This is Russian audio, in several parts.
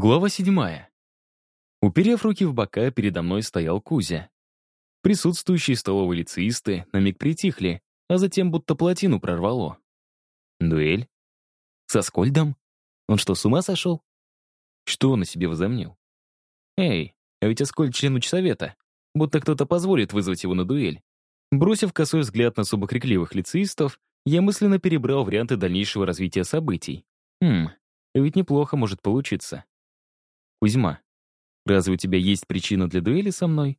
Глава седьмая. Уперев руки в бока, передо мной стоял Кузя. Присутствующие столовые лицеисты на миг притихли, а затем будто плотину прорвало. Дуэль? Со Скольдом? Он что, с ума сошел? Что он на себе возомнил? Эй, а ведь Аскольд член учсовета. Будто кто-то позволит вызвать его на дуэль. Бросив косой взгляд на особо лицеистов, я мысленно перебрал варианты дальнейшего развития событий. Хм, ведь неплохо может получиться. Кузьма, разве у тебя есть причина для дуэли со мной?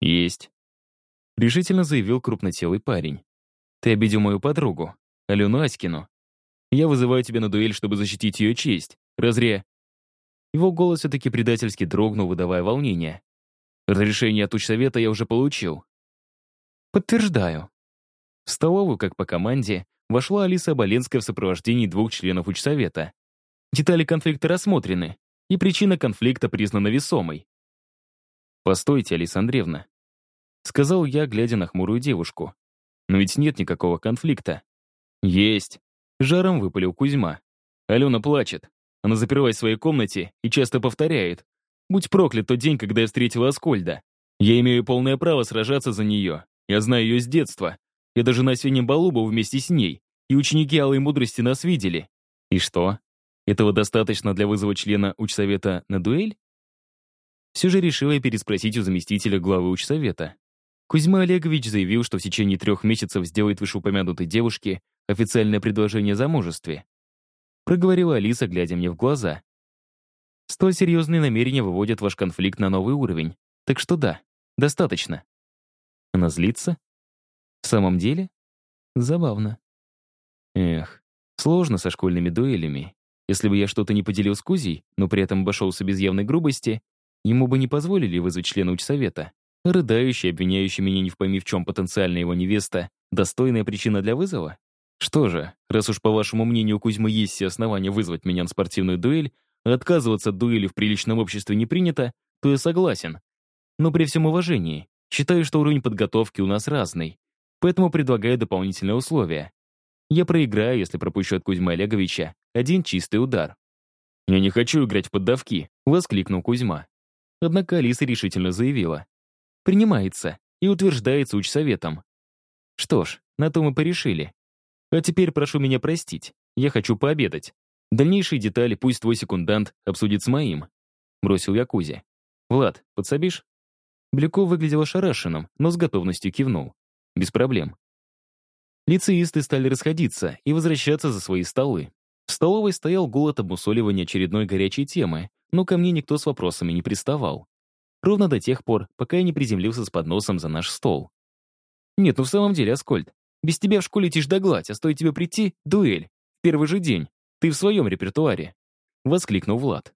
Есть. Решительно заявил крупнотелый парень. Ты обидел мою подругу, Алену Аськину. Я вызываю тебя на дуэль, чтобы защитить ее честь. Разре... Его голос все-таки предательски дрогнул, выдавая волнение. Разрешение от учсовета я уже получил. Подтверждаю. В столовую, как по команде, вошла Алиса Оболенская в сопровождении двух членов учсовета. Детали конфликта рассмотрены и причина конфликта признана весомой. «Постойте, Алиса Андреевна», — сказал я, глядя на хмурую девушку. «Но ведь нет никакого конфликта». «Есть», — жаром выпалил Кузьма. Алена плачет. Она запиралась в своей комнате и часто повторяет. «Будь проклят тот день, когда я встретила Аскольда. Я имею полное право сражаться за нее. Я знаю ее с детства. Я даже на осеннем балу был вместе с ней, и ученики Алой Мудрости нас видели. И что? Этого достаточно для вызова члена учсовета на дуэль? Все же решила я переспросить у заместителя главы учсовета. Кузьма Олегович заявил, что в течение трех месяцев сделает вышеупомянутой девушке официальное предложение о замужестве. Проговорила Алиса, глядя мне в глаза. Столь серьезные намерения выводят ваш конфликт на новый уровень. Так что да, достаточно. Она злится? В самом деле? Забавно. Эх, сложно со школьными дуэлями. Если бы я что-то не поделил с Кузей, но при этом обошелся без явной грубости, ему бы не позволили вызвать члена учсовета. Рыдающий, обвиняющий меня не в пойми в чем потенциальная его невеста, достойная причина для вызова? Что же, раз уж, по вашему мнению, у Кузьмы есть все основания вызвать меня на спортивную дуэль, а отказываться от дуэли в приличном обществе не принято, то я согласен. Но при всем уважении, считаю, что уровень подготовки у нас разный, поэтому предлагаю дополнительное условие. Я проиграю, если пропущу от Кузьмы Олеговича один чистый удар. «Я не хочу играть в поддавки», — воскликнул Кузьма. Однако Алиса решительно заявила. «Принимается и утверждается учсоветом». Что ж, на то мы порешили. А теперь прошу меня простить, я хочу пообедать. Дальнейшие детали пусть твой секундант обсудит с моим. Бросил я Кузе. Влад, подсобишь? Блюков выглядел ошарашенным, но с готовностью кивнул. Без проблем. Лицеисты стали расходиться и возвращаться за свои столы. Столовой стоял голод обмусоливания очередной горячей темы, но ко мне никто с вопросами не приставал. Ровно до тех пор, пока я не приземлился с подносом за наш стол. «Нет, ну в самом деле, Аскольд, без тебя в школе тишь да гладь, а стоит тебе прийти — дуэль. Первый же день. Ты в своем репертуаре», — воскликнул Влад.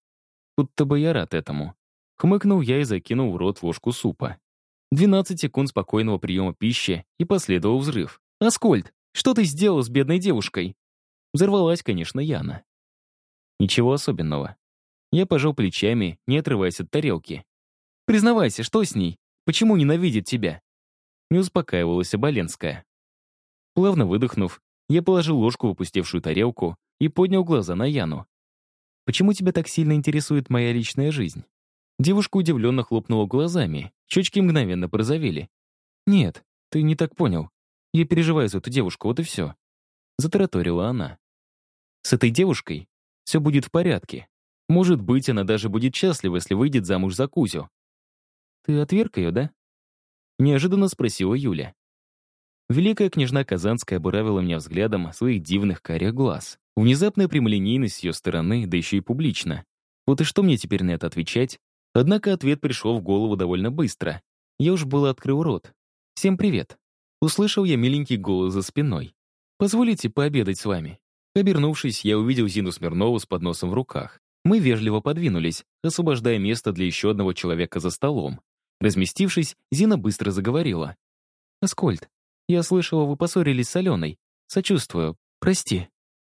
Будто бы я рад этому. Хмыкнул я и закинул в рот ложку супа. 12 секунд спокойного приема пищи, и последовал взрыв. «Аскольд, что ты сделал с бедной девушкой?» Взорвалась, конечно, Яна. Ничего особенного. Я пожал плечами, не отрываясь от тарелки. «Признавайся, что с ней? Почему ненавидит тебя?» Не успокаивалась Оболенская. Плавно выдохнув, я положил ложку в опустевшую тарелку и поднял глаза на Яну. «Почему тебя так сильно интересует моя личная жизнь?» Девушка удивленно хлопнула глазами, щечки мгновенно порозовели. «Нет, ты не так понял. Я переживаю за эту девушку, вот и все. Затараторила она. С этой девушкой все будет в порядке. Может быть, она даже будет счастлива, если выйдет замуж за Кузю. Ты отверг ее, да? Неожиданно спросила Юля. Великая княжна Казанская буравила меня взглядом своих дивных карих глаз. Внезапная прямолинейность с ее стороны, да еще и публично. Вот и что мне теперь на это отвечать? Однако ответ пришел в голову довольно быстро. Я уж было открыл рот. «Всем привет!» Услышал я миленький голос за спиной. «Позволите пообедать с вами?» Обернувшись, я увидел Зину Смирнову с подносом в руках. Мы вежливо подвинулись, освобождая место для еще одного человека за столом. Разместившись, Зина быстро заговорила. «Аскольд, я слышала, вы поссорились с Аленой. Сочувствую. Прости.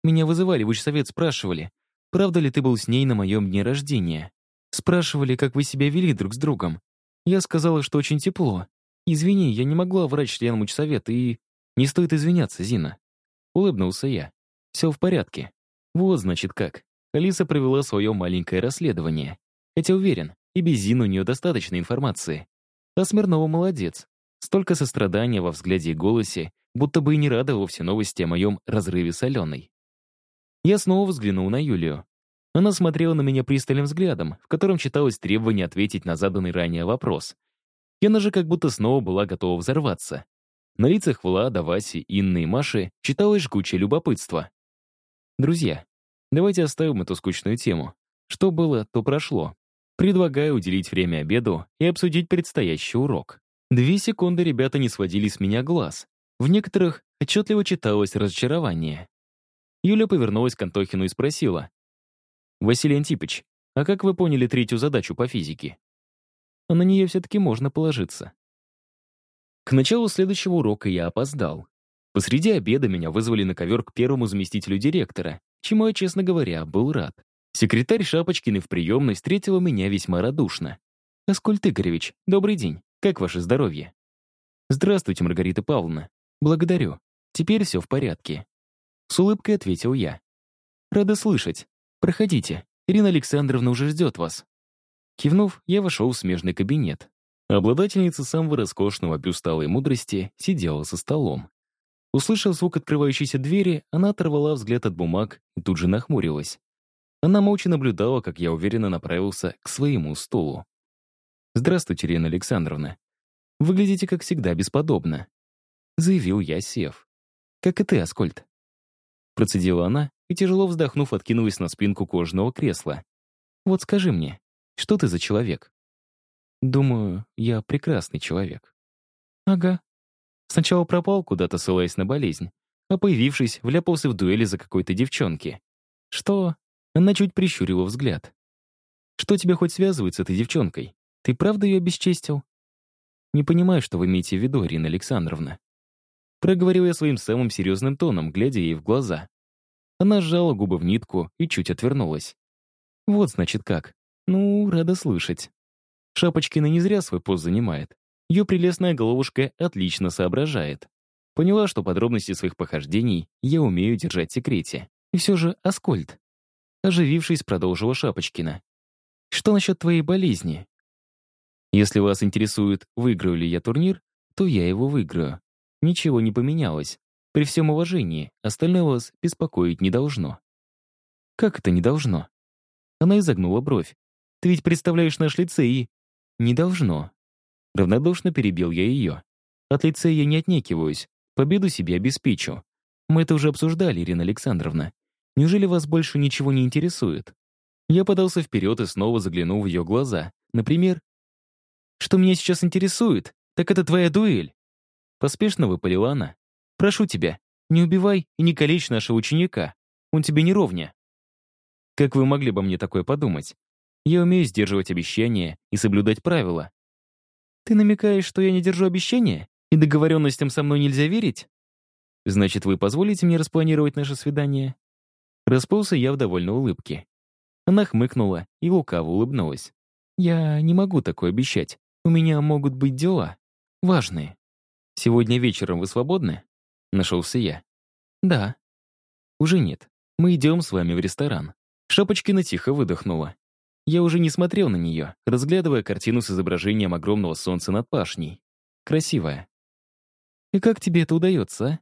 Меня вызывали в учсовет, спрашивали, правда ли ты был с ней на моем дне рождения. Спрашивали, как вы себя вели друг с другом. Я сказала, что очень тепло, «Извини, я не могла врать членам учсовета и...» «Не стоит извиняться, Зина». Улыбнулся я. «Все в порядке. Вот, значит, как. Алиса провела свое маленькое расследование. Хотя уверен, и без у нее достаточно информации. А Смирнова молодец. Столько сострадания во взгляде и голосе, будто бы и не рада вовсе новости о моем разрыве с Аленой. Я снова взглянул на Юлию. Она смотрела на меня пристальным взглядом, в котором читалось требование ответить на заданный ранее вопрос. Яна же как будто снова была готова взорваться. На лицах Влада, Васи, Инны и Маши читалось жгучее любопытство. Друзья, давайте оставим эту скучную тему. Что было, то прошло. Предлагаю уделить время обеду и обсудить предстоящий урок. Две секунды ребята не сводили с меня глаз. В некоторых отчетливо читалось разочарование. Юля повернулась к Антохину и спросила. «Василий Антипыч, а как вы поняли третью задачу по физике?» А на нее все-таки можно положиться. К началу следующего урока я опоздал. Посреди обеда меня вызвали на ковер к первому заместителю директора, чему я, честно говоря, был рад. Секретарь Шапочкин в приемной встретила меня весьма радушно. «Аскольд Игоревич, добрый день. Как ваше здоровье?» «Здравствуйте, Маргарита Павловна. Благодарю. Теперь все в порядке». С улыбкой ответил я. «Рада слышать. Проходите. Ирина Александровна уже ждет вас». Кивнув, я вошел в смежный кабинет. Обладательница самого роскошного бюста и мудрости сидела за столом. Услышав звук открывающейся двери, она оторвала взгляд от бумаг и тут же нахмурилась. Она молча наблюдала, как я уверенно направился к своему стулу. «Здравствуйте, Ирина Александровна. Выглядите, как всегда, бесподобно», — заявил я, сев. «Как и ты, Аскольд». Процедила она и, тяжело вздохнув, откинулась на спинку кожаного кресла. «Вот скажи мне, что ты за человек?» «Думаю, я прекрасный человек». «Ага». Сначала пропал куда-то, ссылаясь на болезнь, а появившись, вляпался в дуэли за какой-то девчонки. «Что?» Она чуть прищурила взгляд. «Что тебя хоть связывает с этой девчонкой? Ты правда ее обесчестил?» «Не понимаю, что вы имеете в виду, Ирина Александровна». Проговорил я своим самым серьезным тоном, глядя ей в глаза. Она сжала губы в нитку и чуть отвернулась. «Вот, значит, как. Ну, рада слышать». Шапочкина не зря свой пост занимает. Ее прелестная головушка отлично соображает. Поняла, что подробности своих похождений я умею держать в секрете. И все же Аскольд. Оживившись, продолжила Шапочкина. «Что насчет твоей болезни?» «Если вас интересует, выиграю ли я турнир, то я его выиграю. Ничего не поменялось. При всем уважении, остальное вас беспокоить не должно». «Как это не должно?» Она изогнула бровь. «Ты ведь представляешь наш лицей и...» «Не должно». Равнодушно перебил я ее. «От лицея я не отнекиваюсь. Победу себе обеспечу. Мы это уже обсуждали, Ирина Александровна. Неужели вас больше ничего не интересует? Я подался вперед и снова заглянул в ее глаза. Например, «Что меня сейчас интересует, так это твоя дуэль!» Поспешно выпалила она. «Прошу тебя, не убивай и не калечь нашего ученика. Он тебе не ровня». Как вы могли бы мне такое подумать? Я умею сдерживать обещания и соблюдать правила. Ты намекаешь, что я не держу обещания? И договоренностям со мной нельзя верить? Значит, вы позволите мне распланировать наше свидание? Расплылся я в довольной улыбке. Она хмыкнула и лукаво улыбнулась. «Я не могу такое обещать. У меня могут быть дела. Важные. Сегодня вечером вы свободны?» Нашелся я. «Да». «Уже нет. Мы идем с вами в ресторан». Шапочкина тихо выдохнула. Я уже не смотрел на нее, разглядывая картину с изображением огромного солнца над пашней. Красивая. «И как тебе это удается, а?»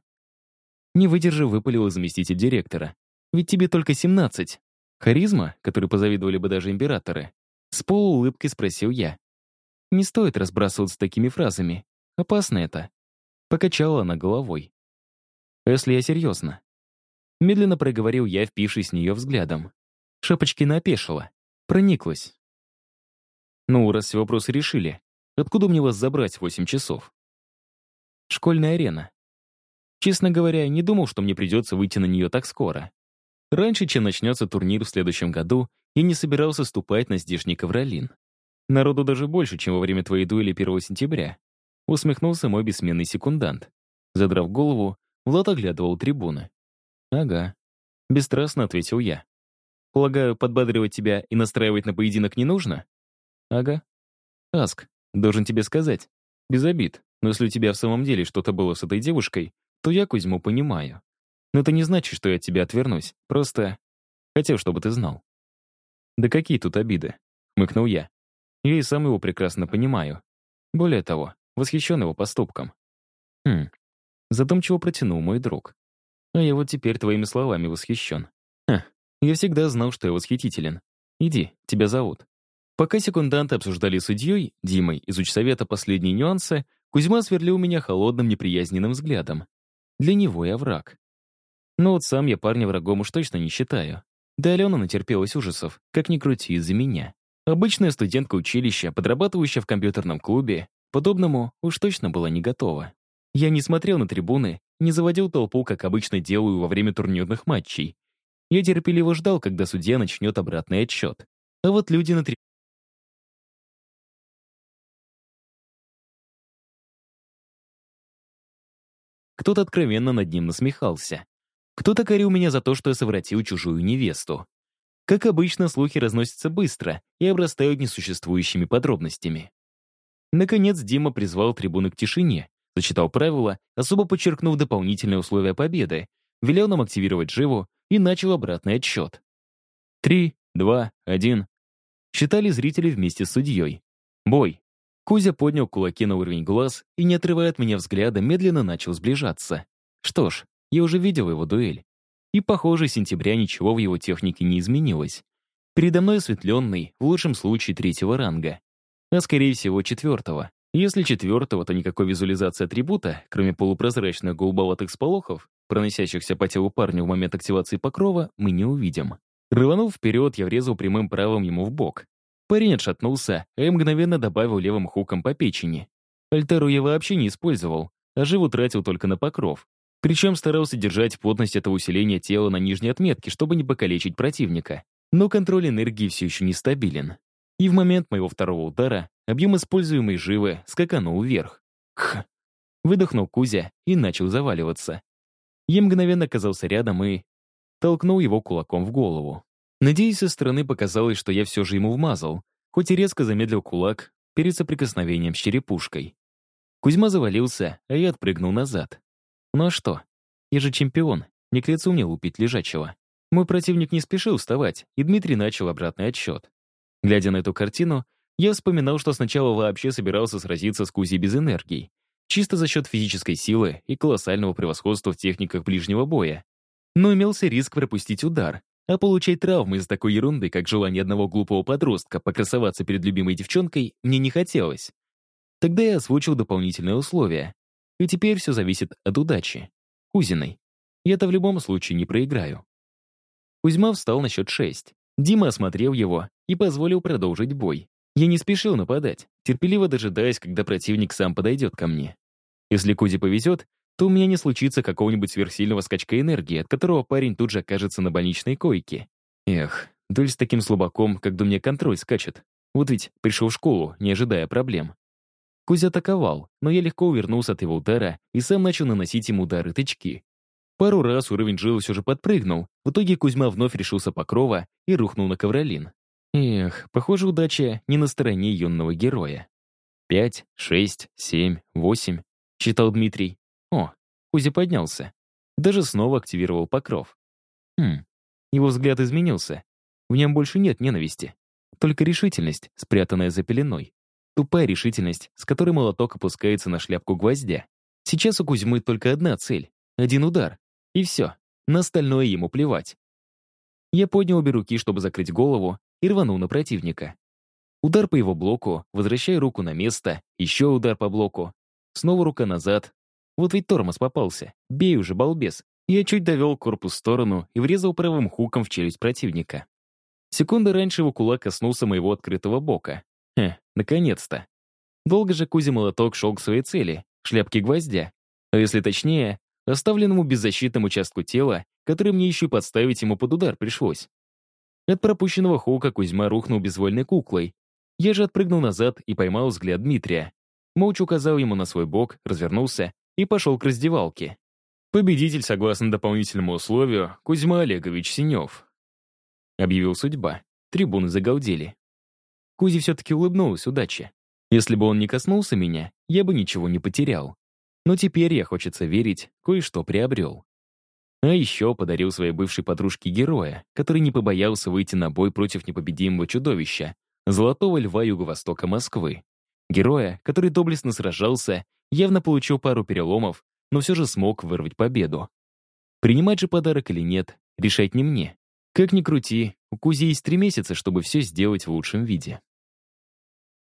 Не выдержав, выпалила заместитель директора. Ведь тебе только 17. Харизма, которой позавидовали бы даже императоры. С полуулыбкой спросил я. Не стоит разбрасываться такими фразами. Опасно это. Покачала она головой. Если я серьезно. Медленно проговорил я, впившись в нее взглядом. Шапочкина опешила. Прониклась. Ну, раз все вопросы решили, откуда мне вас забрать в 8 часов? Школьная арена. Честно говоря, не думал, что мне придется выйти на нее так скоро. Раньше, чем начнется турнир в следующем году, я не собирался ступать на здешний ковролин. Народу даже больше, чем во время твоей дуэли 1 сентября. Усмехнулся мой бессменный секундант. Задрав голову, Влад оглядывал трибуны. «Ага», — бесстрастно ответил я. «Полагаю, подбадривать тебя и настраивать на поединок не нужно?» «Ага». «Аск, должен тебе сказать. Без обид, но если у тебя в самом деле что-то было с этой девушкой, то я Кузьму понимаю. Но это не значит, что я от тебя отвернусь. Просто Хотел, чтобы ты знал». «Да какие тут обиды?» — хмыкнул я. Я и сам его прекрасно понимаю. Более того, восхищен его поступком. Хм, задумчиво протянул мой друг. А я вот теперь твоими словами восхищен. Я всегда знал, что я восхитителен. Иди, тебя зовут. Пока секунданты обсуждали судьей, Димой, из учсовета последние нюансы, Кузьма сверлил меня холодным неприязненным взглядом. Для него я враг. Но вот сам я парня врагом уж точно не считаю. Да Алена натерпелась ужасов, как ни крути из-за меня. Обычная студентка училища, подрабатывающая в компьютерном клубе, подобному уж точно была не готова. Я не смотрел на трибуны, не заводил толпу, как обычно делаю во время турнирных матчей. Я терпеливо ждал, когда судья начнет обратный отсчет. А вот люди на трибуне Кто-то откровенно над ним насмехался. Кто-то корил меня за то, что я совратил чужую невесту. Как обычно, слухи разносятся быстро и обрастают несуществующими подробностями. Наконец, Дима призвал трибуны к тишине, зачитал правила, особо подчеркнув дополнительные условия победы, велел нам активировать живу и начал обратный отсчет. Три, два, один. Считали зрители вместе с судьей. Бой. Кузя поднял кулаки на уровень глаз и, не отрывая от меня взгляда, медленно начал сближаться. Что ж, я уже видел его дуэль. И, похоже, сентября ничего в его технике не изменилось. Передо мной осветленный, в лучшем случае, третьего ранга. А, скорее всего, четвертого. Если четвертого, то никакой визуализации атрибута, кроме полупрозрачных голубоватых сполохов, проносящихся по телу парня в момент активации покрова, мы не увидим. Рыванув вперед, я врезал прямым правым ему в бок. Парень отшатнулся, а мгновенно добавил левым хуком по печени. Альтеру я вообще не использовал, а живу тратил только на покров. Причем старался держать плотность этого усиления тела на нижней отметке, чтобы не покалечить противника. Но контроль энергии все еще нестабилен. И в момент моего второго удара объем используемой живы скаканул вверх. Кх. Выдохнул Кузя и начал заваливаться. Я мгновенно оказался рядом и толкнул его кулаком в голову. Надеюсь, со стороны показалось, что я все же ему вмазал, хоть и резко замедлил кулак перед соприкосновением с черепушкой. Кузьма завалился, а я отпрыгнул назад. Ну а что? Я же чемпион, не к лицу мне лупить лежачего. Мой противник не спешил вставать, и Дмитрий начал обратный отсчет. Глядя на эту картину, я вспоминал, что сначала вообще собирался сразиться с Кузей без энергии, чисто за счет физической силы и колоссального превосходства в техниках ближнего боя. Но имелся риск пропустить удар, а получать травмы из такой ерунды, как желание одного глупого подростка покрасоваться перед любимой девчонкой, мне не хотелось. Тогда я озвучил дополнительные условия. И теперь все зависит от удачи. Кузиной. Я-то в любом случае не проиграю. Кузьма встал на счет шесть. Дима осмотрел его и позволил продолжить бой. Я не спешил нападать, терпеливо дожидаясь, когда противник сам подойдет ко мне. Если Кузе повезет, то у меня не случится какого-нибудь сверхсильного скачка энергии, от которого парень тут же окажется на больничной койке. Эх, дуль с таким слабаком, до мне контроль скачет. Вот ведь пришел в школу, не ожидая проблем. Кузя атаковал, но я легко увернулся от его удара и сам начал наносить ему удары-тычки. Пару раз уровень жилы все же подпрыгнул. В итоге Кузьма вновь решился покрова и рухнул на ковролин. Эх, похоже, удача не на стороне юного героя. «Пять, шесть, семь, восемь», — считал Дмитрий. О, Кузя поднялся. Даже снова активировал покров. Хм, его взгляд изменился. В нем больше нет ненависти. Только решительность, спрятанная за пеленой. Тупая решительность, с которой молоток опускается на шляпку гвоздя. Сейчас у Кузьмы только одна цель — один удар. И все. На остальное ему плевать. Я поднял обе руки, чтобы закрыть голову, и рванул на противника. Удар по его блоку, возвращая руку на место, еще удар по блоку. Снова рука назад. Вот ведь тормоз попался. Бей уже, балбес. Я чуть довел корпус в сторону и врезал правым хуком в челюсть противника. Секунды раньше его кулак коснулся моего открытого бока. Хе, наконец-то. Долго же Кузя молоток шел к своей цели — шляпке гвоздя. А если точнее, оставленному беззащитному участку тела, который мне еще подставить ему под удар пришлось. От пропущенного хука Кузьма рухнул безвольной куклой. Я же отпрыгнул назад и поймал взгляд Дмитрия. Молча указал ему на свой бок, развернулся и пошел к раздевалке. Победитель, согласно дополнительному условию, Кузьма Олегович Синев. Объявил судьба. Трибуны загалдели. Кузи все-таки улыбнулась удаче. Если бы он не коснулся меня, я бы ничего не потерял. Но теперь я, хочется верить, кое-что приобрел. А еще подарил своей бывшей подружке героя, который не побоялся выйти на бой против непобедимого чудовища, золотого льва юго-востока Москвы. Героя, который доблестно сражался, явно получил пару переломов, но все же смог вырвать победу. Принимать же подарок или нет, решать не мне. Как ни крути, у Кузи есть три месяца, чтобы все сделать в лучшем виде.